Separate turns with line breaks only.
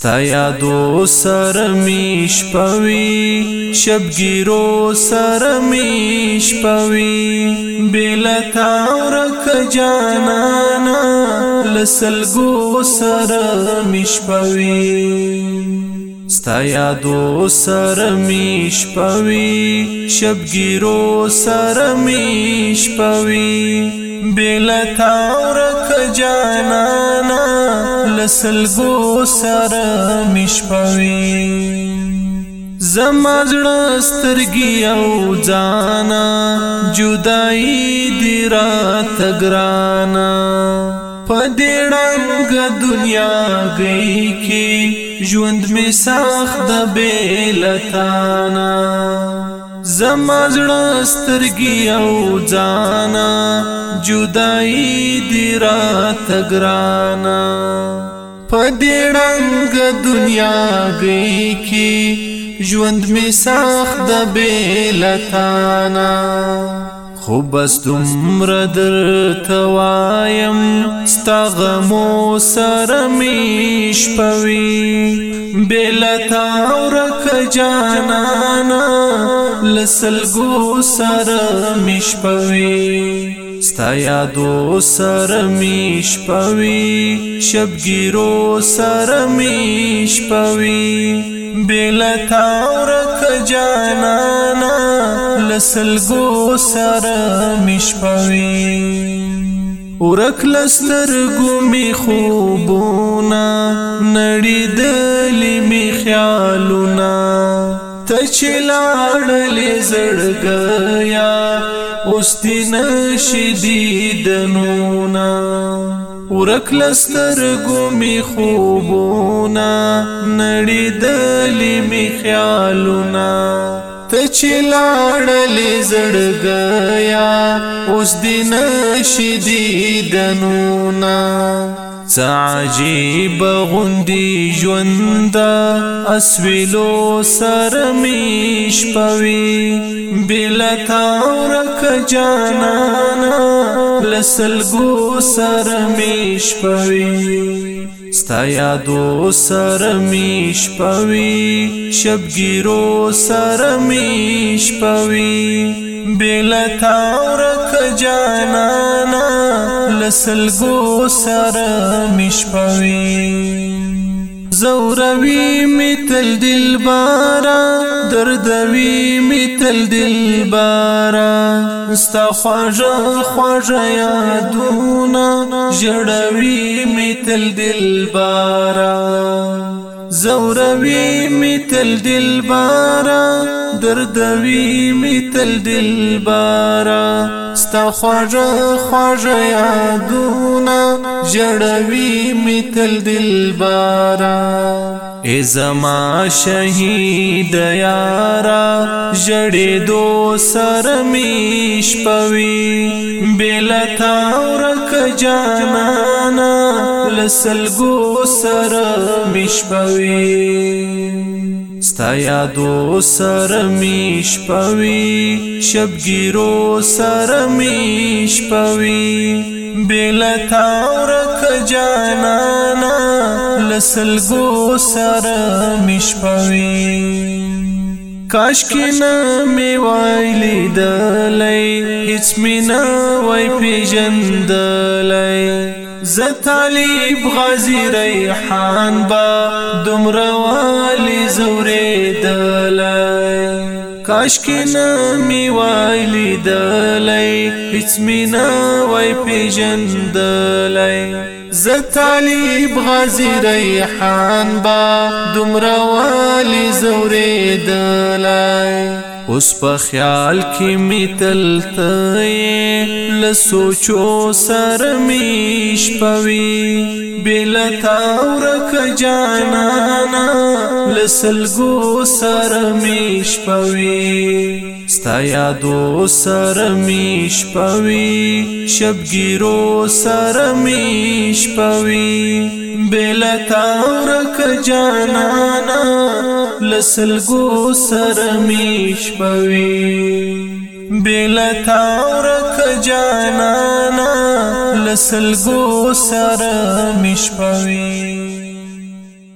ستا یادو سر میش پوی شبگیرو سر میش پوی بیلتا ورک جانانا لسلگو سر میش پوی ستا یادو سر میش پوی شبگیرو سر میش پوی بیلتا ورک جانانا لسلګو سره مشپوي زما زړه سترګي او ځانا جدائی دی رات گرانا پدیڑنگ دنیا گئی کی ژوند می ساخت بیلتانا زما زړه سترګي او ځانا جدائی دی رات ګرانا پدې رنگ دنیا گئی کی ژوند می ساخت د بیلتانا خو بس دومره درته وایم ستا غمو سره مې شپوي بېله تا ورکه جانانه له سلګو سره مې شپوي ستا یادو سره مې شپوي شبګیرو سره مې شپوي بېله تا ورکه جانانه لسلګو سره مشپوي ورک لستر ګمي خوبونه نړیدل می خیالونه تچلاړل زړګیا اوستین شدیدنونه ورک لستر ګمي خوبونه نړیدل می خیالونه ته چې لاړلې زړګیا اوس دې نشي دیدنونه عجیب غوندی ژوند اسویلو سر میش پوي بلتا ورک جانانا لسلګو سر میش پوي ستا یادو سره می شپوي شبګیرو سره می شپوي بل تا ورک جانا لسلګو سره می شپوي زوروي مثل دلبارا دردوي مثل دلبارا استا خواجه خواجه یادونا جړوي مثل دلبارا زوروي مثل دلبارا دردوي مثل دلبارا ستا خواجه خواجه یادونه جړوي میتل دلبارا ای زما شهید یارا جړې دو سر میش پوي بلتا ورک جانانا لسلګو سر میش پوي ستا یادو سره می شپوي شبګیرو سره می شپوي بل تا ورک جانانا لسلګو سره می شپوي کاش کې نه می وایلی دلای هیڅ می نه وای پیژندلای ز طالب غازی ریحان با دومره والی زوری دلای کاش کی نمی والی دلای هیڅ مینا وای پیجن دلای ز طالب غازی ریحان با دومره والی زوری دلای اوس په خیال کې میتل ته ل سوچو سر میش پوي بل تا ورک جانا نا لسلګو سر میش پوي ستا یادو سر میش پوي شبګیرو سر میش پوي بلتا ورک جانانا لسلگو سرمیش شپوي بل تاورک جانانا لسلګو سره مشپوي